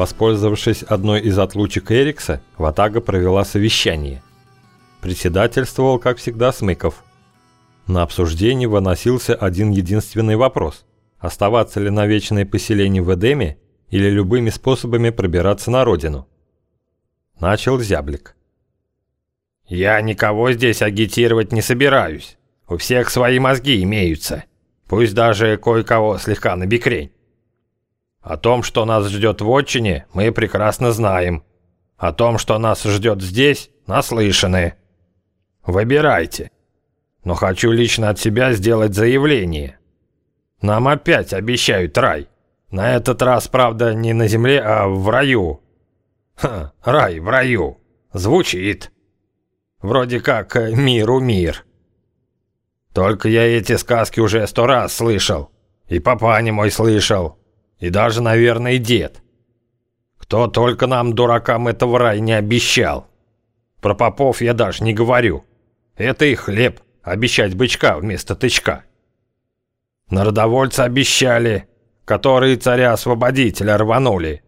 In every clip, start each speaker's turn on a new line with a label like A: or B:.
A: Воспользовавшись одной из отлучек Эрикса, Ватага провела совещание. Председательствовал, как всегда, Смыков. На обсуждение выносился один единственный вопрос. Оставаться ли на вечное поселение в Эдеме или любыми способами пробираться на родину? Начал зяблик.
B: «Я никого здесь агитировать не собираюсь. У всех свои мозги имеются. Пусть даже кое-кого слегка набекрень. О том, что нас ждет в отчине, мы прекрасно знаем. О том, что нас ждет здесь, наслышаны. Выбирайте. Но хочу лично от себя сделать заявление. Нам опять обещают рай. На этот раз, правда, не на земле, а в раю. Ха, рай в раю. Звучит. Вроде как миру мир. Только я эти сказки уже сто раз слышал. И папаня мой слышал. И даже, наверное, дед. Кто только нам, дуракам, этого рая не обещал. Про попов я даже не говорю. Это и хлеб, обещать бычка вместо тычка. Народовольцы обещали, которые царя-освободителя рванули.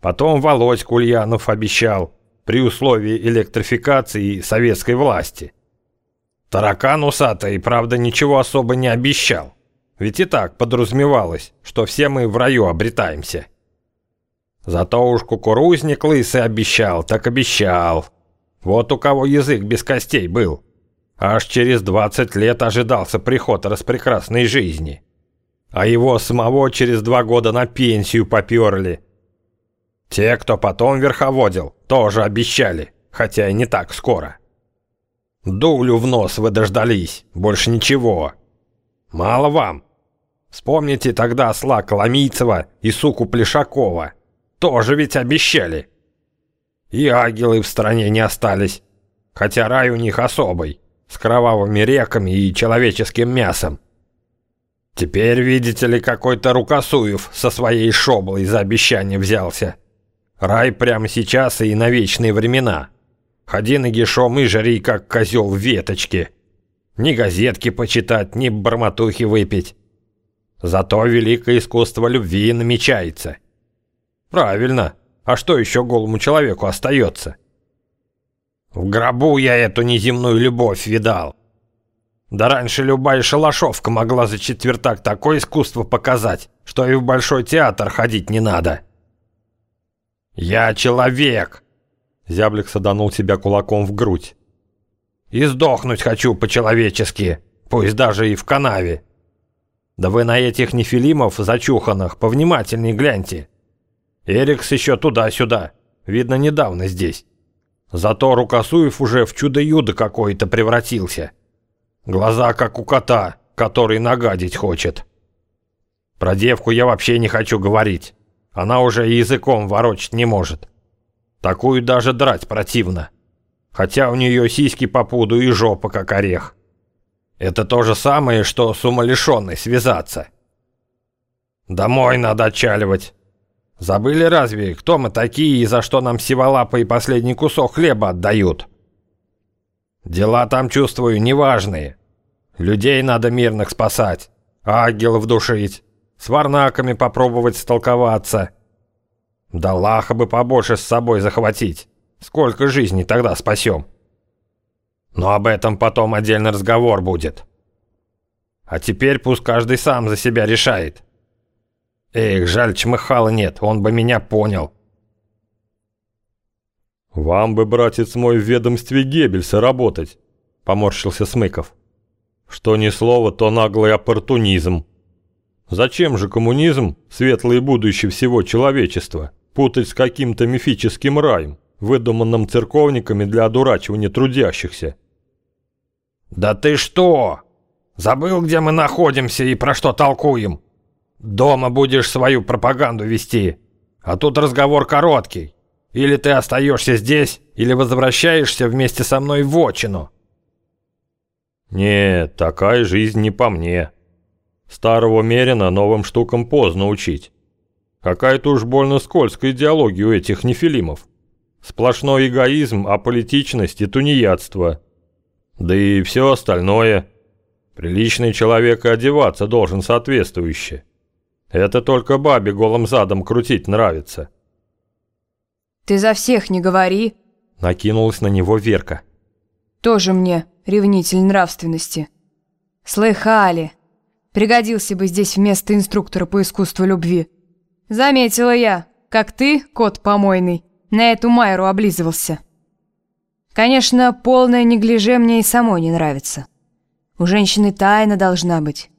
B: Потом Володь Кульянов обещал, при условии электрификации советской власти. Таракан усатый, правда, ничего особо не обещал. Ведь и так подразумевалось, что все мы в раю обретаемся. Зато уж кукурузник лысый обещал, так обещал. Вот у кого язык без костей был. Аж через 20 лет ожидался приход распрекрасной жизни. А его самого через два года на пенсию поперли. Те, кто потом верховодил, тоже обещали, хотя и не так скоро. Дулю в нос вы дождались, больше ничего. Мало вам. Вспомните тогда осла Коломийцева и суку Плешакова. Тоже ведь обещали. И агилы в стране не остались. Хотя рай у них особый, с кровавыми реками и человеческим мясом. Теперь, видите ли, какой-то Рукосуев со своей шоблой за обещание взялся. Рай прямо сейчас и на вечные времена. Ходи нагишом и жри, как козел в веточке. Ни газетки почитать, ни бормотухи выпить. Зато великое искусство любви намечается. Правильно. А что еще голому человеку остается? В гробу я эту неземную любовь видал. Да раньше любая шалашовка могла за четвертак такое искусство показать, что и в большой театр ходить не надо. Я человек. Зяблик саданул себя кулаком в грудь. И сдохнуть хочу по-человечески, пусть даже и в канаве. Да вы на этих нефилимов зачуханных повнимательней гляньте. Эрикс еще туда-сюда. Видно, недавно здесь. Зато Рукосуев уже в чудо-юдо какое-то превратился. Глаза как у кота, который нагадить хочет. Про девку я вообще не хочу говорить. Она уже языком ворочать не может. Такую даже драть противно. Хотя у нее сиськи по пуду и жопа как орех. Это то же самое, что с умалишенной связаться. Домой надо отчаливать. Забыли разве, кто мы такие и за что нам сиволапы и последний кусок хлеба отдают? Дела там, чувствую, неважные. Людей надо мирных спасать, ангелов душить, с варнаками попробовать столковаться. Да лаха бы побольше с собой захватить. Сколько жизней тогда спасем? Но об этом потом отдельный разговор будет. А теперь пусть каждый сам за себя решает. Эх, жаль, чмыхала нет, он бы меня понял.
A: «Вам бы, братец мой, в ведомстве Геббельса работать», — поморщился Смыков. «Что ни слово, то наглый оппортунизм. Зачем же коммунизм, светлое будущее всего человечества, путать с каким-то мифическим раем?» Выдуманном церковниками для одурачивания трудящихся.
B: «Да ты что? Забыл, где мы находимся и про что толкуем? Дома будешь свою пропаганду вести, а тут разговор короткий. Или ты остаешься здесь, или возвращаешься вместе со мной в отчину».
A: «Нет, такая жизнь не по мне. Старого Мерина новым штукам поздно учить. Какая-то уж больно скользкая идеология у этих нефилимов. Сплошной эгоизм, аполитичность и тунеядство. Да и все остальное. Приличный человек и одеваться должен соответствующе. Это только бабе голым задом крутить нравится.
C: Ты за всех не говори.
B: Накинулась на него Верка.
C: Тоже мне ревнитель нравственности. Слыхали. Пригодился бы здесь вместо инструктора по искусству любви. Заметила я, как ты, кот помойный, на эту Майру облизывался. Конечно, полное неглиже мне и самой не нравится. У женщины тайна должна быть.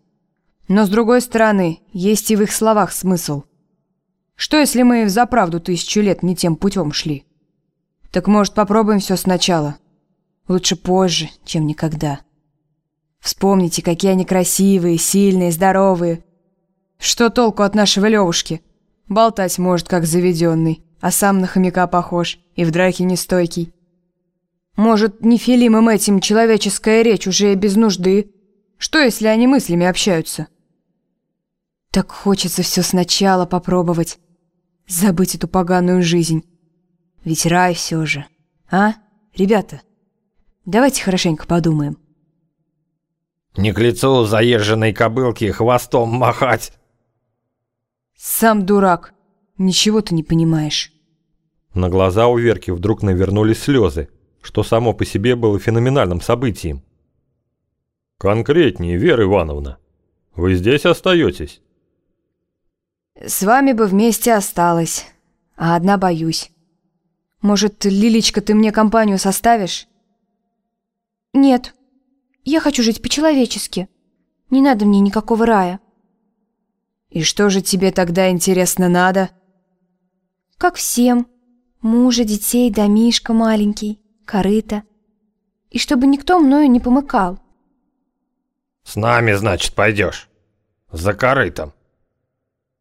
C: Но, с другой стороны, есть и в их словах смысл. Что, если мы за правду тысячу лет не тем путем шли? Так, может, попробуем все сначала? Лучше позже, чем никогда. Вспомните, какие они красивые, сильные, здоровые. Что толку от нашего Левушки? Болтать может, как заведенный, а сам на хомяка похож и в драке нестойкий. Может, не филим им этим человеческая речь уже и без нужды? Что, если они мыслями общаются? Так хочется все сначала попробовать. Забыть эту поганую жизнь. Ведь рай все же. А, ребята? Давайте хорошенько подумаем.
D: Не к лицу заезженной кобылки хвостом махать.
C: Сам дурак. Ничего ты не понимаешь.
B: На глаза у Верки вдруг навернулись слезы, что само по себе было феноменальным событием. «Конкретнее, Вера Ивановна. Вы здесь остаетесь?»
C: «С вами бы вместе осталась, а одна боюсь. Может, Лилечка, ты мне компанию составишь?»
E: «Нет, я хочу жить по-человечески. Не надо мне никакого рая».
C: «И что же тебе тогда, интересно, надо?»
E: «Как всем. Мужа, детей, домишка маленький, корыто. И чтобы никто мною не помыкал».
D: «С нами, значит, пойдешь? За корытом?»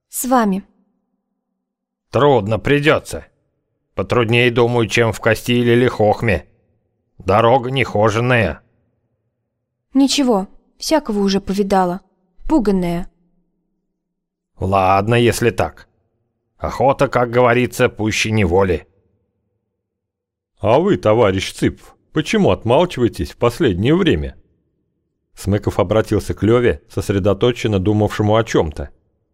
E: «С вами».
D: «Трудно придется. Потруднее, думаю, чем в Кастиле или Хохме». Дорога нехоженная.
E: Ничего, всякого уже повидала. Пуганная.
D: Ладно, если так. Охота, как говорится, пуще неволи.
B: А вы, товарищ Цып, почему отмалчиваетесь в последнее время? Смыков обратился к Леве, сосредоточенно думавшему о чем-то.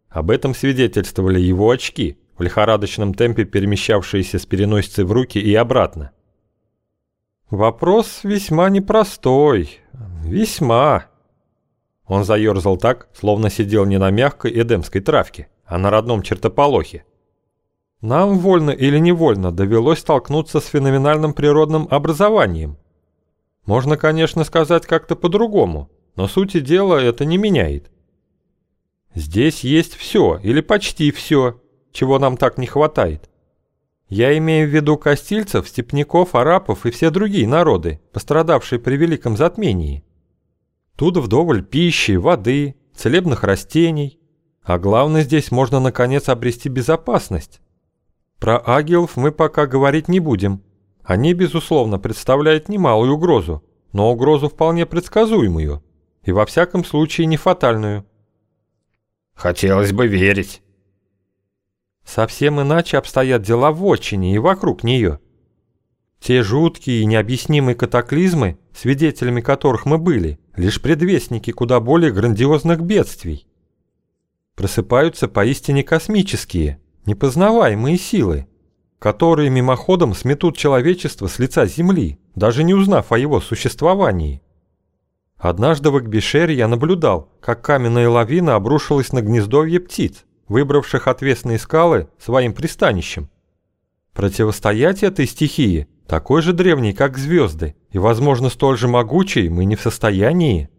B: Об этом свидетельствовали его очки, в лихорадочном темпе перемещавшиеся с переносицы в руки и обратно. Вопрос весьма непростой. Весьма. Он заерзал так, словно сидел не на мягкой эдемской травке, а на родном чертополохе. Нам, вольно или невольно, довелось столкнуться с феноменальным природным образованием. Можно, конечно, сказать как-то по-другому, но сути дела это не меняет. Здесь есть все, или почти все, чего нам так не хватает. Я имею в виду костильцев, степняков, арапов и все другие народы, пострадавшие при Великом Затмении. Тут вдоволь пищи, воды, целебных растений. А главное, здесь можно наконец обрести безопасность. Про агилов мы пока говорить не будем. Они, безусловно, представляют немалую угрозу, но угрозу вполне предсказуемую и во всяком случае не фатальную.
D: Хотелось бы верить.
B: Совсем иначе обстоят дела в отчине и вокруг нее. Те жуткие и необъяснимые катаклизмы, свидетелями которых мы были, лишь предвестники куда более грандиозных бедствий. Просыпаются поистине космические, непознаваемые силы, которые мимоходом сметут человечество с лица Земли, даже не узнав о его существовании. Однажды в Акбишере я наблюдал, как каменная лавина обрушилась на гнездовье птиц выбравших отвесные скалы своим пристанищем. Противостоять этой стихии, такой же древней, как звезды, и, возможно, столь же могучей, мы не в состоянии.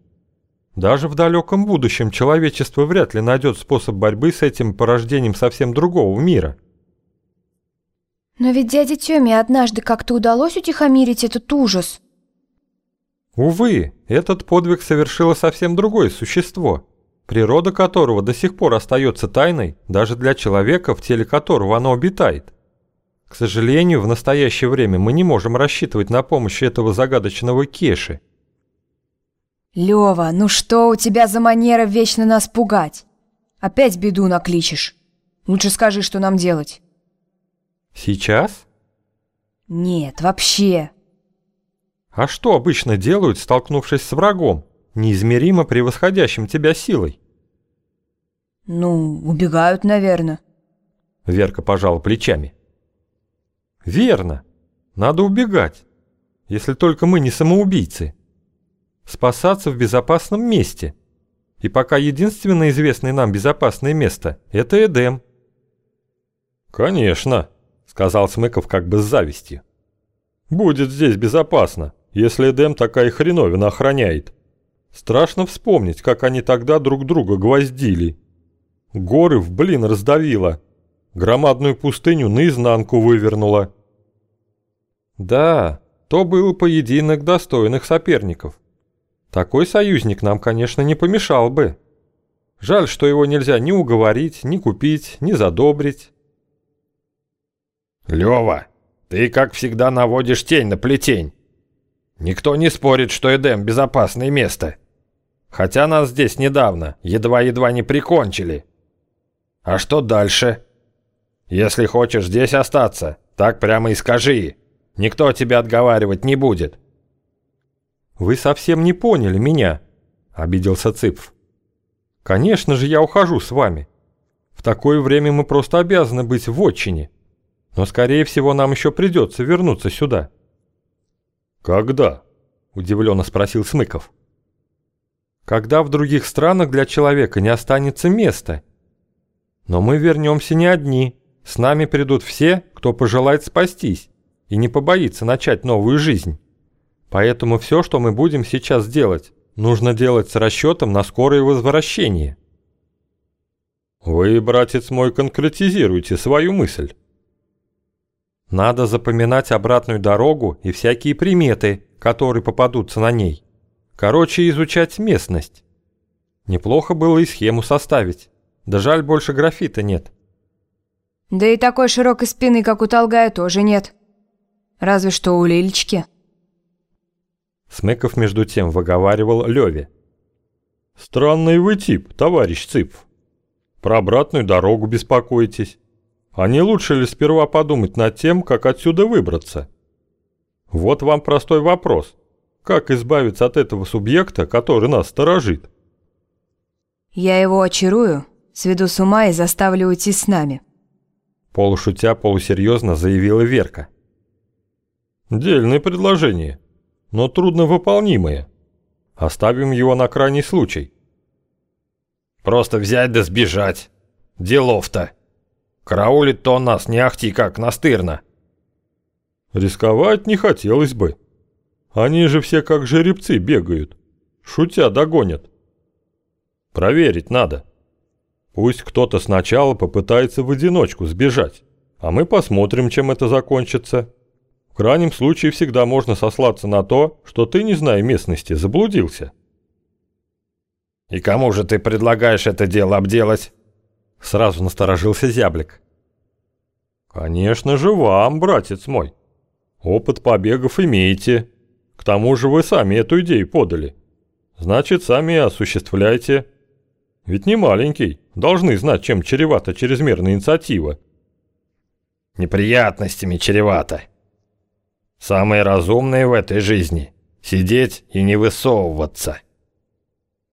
B: Даже в далеком будущем человечество вряд ли найдет способ борьбы с этим порождением совсем другого мира.
E: Но ведь дяде Тёме однажды как-то удалось утихомирить этот ужас.
B: Увы, этот подвиг совершило совсем другое существо – природа которого до сих пор остается тайной даже для человека, в теле которого оно обитает. К сожалению, в настоящее время мы не можем рассчитывать на помощь этого загадочного Кеши.
C: Лёва, ну что у тебя за манера вечно нас пугать? Опять беду накличешь. Лучше скажи, что нам делать.
B: Сейчас?
C: Нет, вообще.
B: А что обычно делают, столкнувшись с врагом? неизмеримо превосходящим тебя силой.
C: Ну, убегают, наверное.
B: Верка пожала плечами.
A: Верно. Надо убегать. Если только мы не самоубийцы. Спасаться в безопасном месте. И пока единственное известное нам безопасное место – это Эдем.
B: «Конечно», – сказал Смыков как бы с завистью. «Будет здесь безопасно, если Эдем такая хреновина охраняет. Страшно вспомнить, как они тогда друг друга гвоздили. Горы в блин раздавило, громадную пустыню наизнанку вывернуло.
A: Да, то был поединок достойных соперников. Такой союзник нам, конечно, не помешал бы. Жаль, что его нельзя ни уговорить, ни купить, ни задобрить.
B: Лёва, ты, как всегда, наводишь тень на плетень. Никто не спорит, что Эдем – безопасное место. Хотя нас здесь недавно едва-едва не прикончили. А что дальше? Если хочешь здесь остаться, так прямо и скажи. Никто тебя отговаривать не будет.
A: Вы совсем не поняли меня, обиделся Цыпф. Конечно же, я ухожу с вами. В такое время мы просто обязаны быть в отчине. Но, скорее всего, нам еще придется вернуться сюда.
B: Когда?
A: Удивленно спросил Смыков. Когда в других странах для человека не останется места. Но мы вернемся не одни. С нами придут все, кто пожелает спастись и не побоится начать новую жизнь. Поэтому все, что мы будем сейчас делать, нужно делать с расчетом на скорое возвращение.
B: Вы, братец мой, конкретизируйте свою мысль.
A: Надо запоминать обратную дорогу и всякие приметы, которые попадутся на ней. Короче, изучать местность. Неплохо было и схему составить. Да жаль, больше графита нет.
C: Да и такой широкой спины, как у Толгая, тоже нет. Разве что у Лилечки.
A: Смыков между тем выговаривал Леве.
B: «Странный вы тип, товарищ Цыпв. Про обратную дорогу беспокойтесь. А не лучше ли сперва подумать над тем, как отсюда выбраться? Вот вам простой вопрос. Как избавиться от этого субъекта, который нас сторожит?»
C: «Я его очарую, сведу с ума и заставлю уйти с нами»,
A: Полушутя, полусерьезно заявила Верка.
B: «Дельное предложение, но трудновыполнимое. Оставим его на крайний случай». «Просто взять да сбежать. Делов-то. Караулит-то нас не ахти как настырно». «Рисковать не хотелось бы. Они же все как жеребцы бегают. Шутя догонят. Проверить надо». Пусть кто-то сначала попытается в одиночку сбежать, а мы посмотрим, чем это закончится. В крайнем случае всегда можно сослаться на то, что ты, не зная местности, заблудился. «И кому же ты предлагаешь это дело обделать?» Сразу насторожился зяблик. «Конечно же вам, братец мой. Опыт побегов имеете. К тому же вы сами эту идею подали. Значит, сами осуществляйте». Ведь не маленький, должны знать, чем чревата чрезмерная инициатива. Неприятностями чревато. Самое разумное в этой жизни – сидеть и не высовываться –